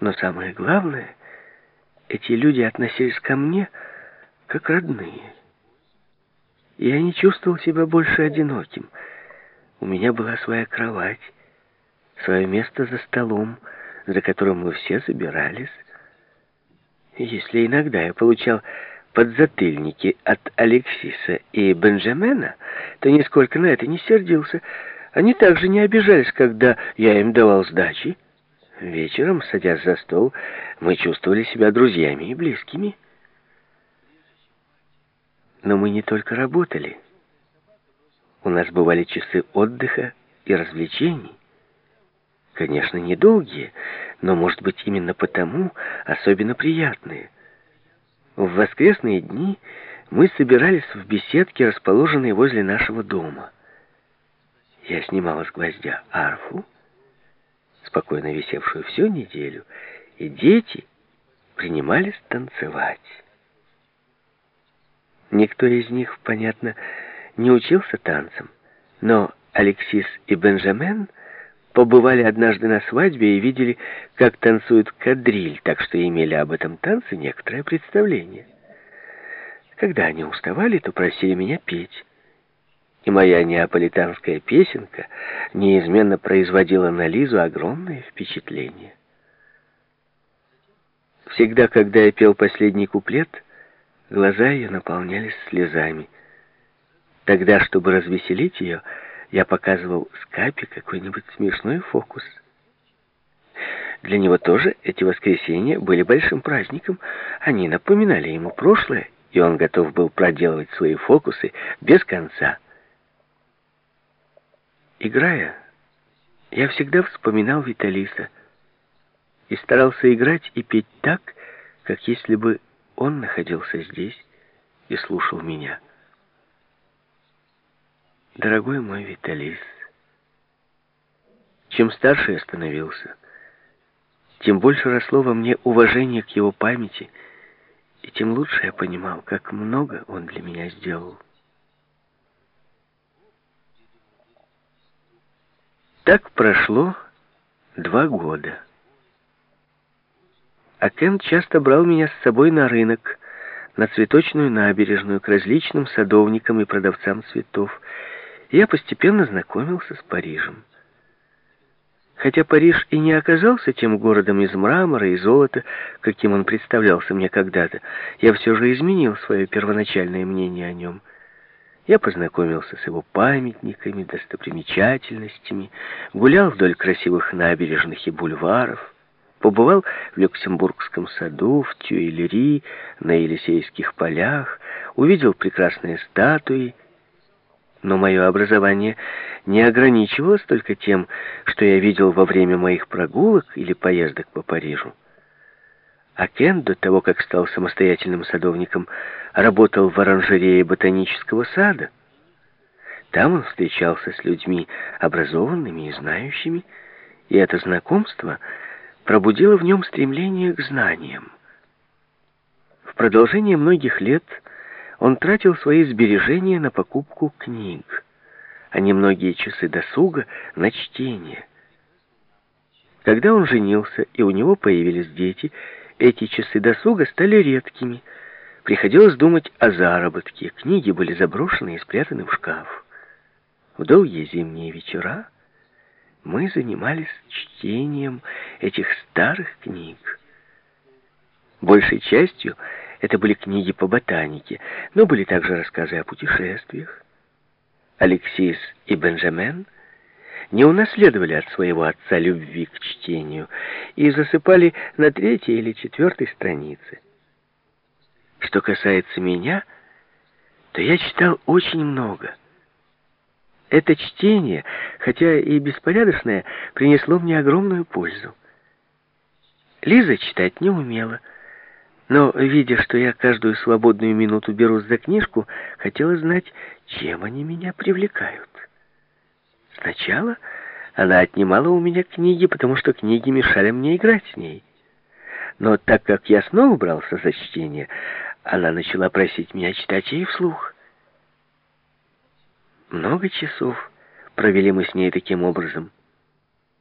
Но самое главное, эти люди относились ко мне как родные. Я не чувствовал себя больше одиноким. У меня была своя кровать, свое место за столом, за которым мы все собирались. Если иногда я получал подзатыльники от Алексиса и Бенджамена, то нисколько на это не сердился. Они также не обижались, когда я им давал сдачи. Вечером, садясь за стол, мы чувствовали себя друзьями и близкими. Но мы не только работали. У нас бывали часы отдыха и развлечений. Конечно, недолгие, но, может быть, именно потому особенно приятные. В воскресные дни мы собирались в беседке, расположенной возле нашего дома. Я снимала с гвоздя арфу, спокойно висевшую всю неделю, и дети принимались танцевать. Никто из них, понятно, не учился танцам, но Алексис и Бенджамен побывали однажды на свадьбе и видели, как танцуют кадриль, так что имели об этом танце некоторое представление. Когда они уставали, то просили меня петь. И моя неаполитанская песенка неизменно производила на Лизу огромное впечатление. Всегда, когда я пел последний куплет, Глаза ее наполнялись слезами. Тогда, чтобы развеселить ее, я показывал Скапе какой-нибудь смешной фокус. Для него тоже эти воскресенья были большим праздником. Они напоминали ему прошлое, и он готов был проделывать свои фокусы без конца. Играя, я всегда вспоминал Виталиса и старался играть и петь так, как если бы он находился здесь и слушал меня. Дорогой мой Виталис, чем старше я становился, тем больше росло во мне уважение к его памяти, и тем лучше я понимал, как много он для меня сделал. Так прошло два года. А Кен часто брал меня с собой на рынок, на цветочную набережную, к различным садовникам и продавцам цветов. Я постепенно знакомился с Парижем. Хотя Париж и не оказался тем городом из мрамора и золота, каким он представлялся мне когда-то, я все же изменил свое первоначальное мнение о нем. Я познакомился с его памятниками, достопримечательностями, гулял вдоль красивых набережных и бульваров, Побывал в Люксембургском саду, в Тюильри, на Елисейских полях, увидел прекрасные статуи. Но мое образование не ограничивалось только тем, что я видел во время моих прогулок или поездок по Парижу. А Кен, до того, как стал самостоятельным садовником, работал в оранжерее ботанического сада. Там он встречался с людьми образованными и знающими, и это знакомство — пробудило в нем стремление к знаниям. В продолжение многих лет он тратил свои сбережения на покупку книг, а немногие часы досуга на чтение. Когда он женился и у него появились дети, эти часы досуга стали редкими. Приходилось думать о заработке. Книги были заброшены и спрятаны в шкаф. В долгие зимние вечера мы занимались чтением этих старых книг. Большей частью это были книги по ботанике, но были также рассказы о путешествиях. Алексис и Бенджамен не унаследовали от своего отца любви к чтению и засыпали на третьей или четвертой странице. Что касается меня, то я читал очень много — это чтение, хотя и беспорядочное, принесло мне огромную пользу. Лиза читать не умела, но, видя, что я каждую свободную минуту берусь за книжку, хотела знать, чем они меня привлекают. Сначала она отнимала у меня книги, потому что книги мешали мне играть с ней. Но так как я снова брался за чтение, она начала просить меня читать ей вслух. Много часов провели мы с ней таким образом.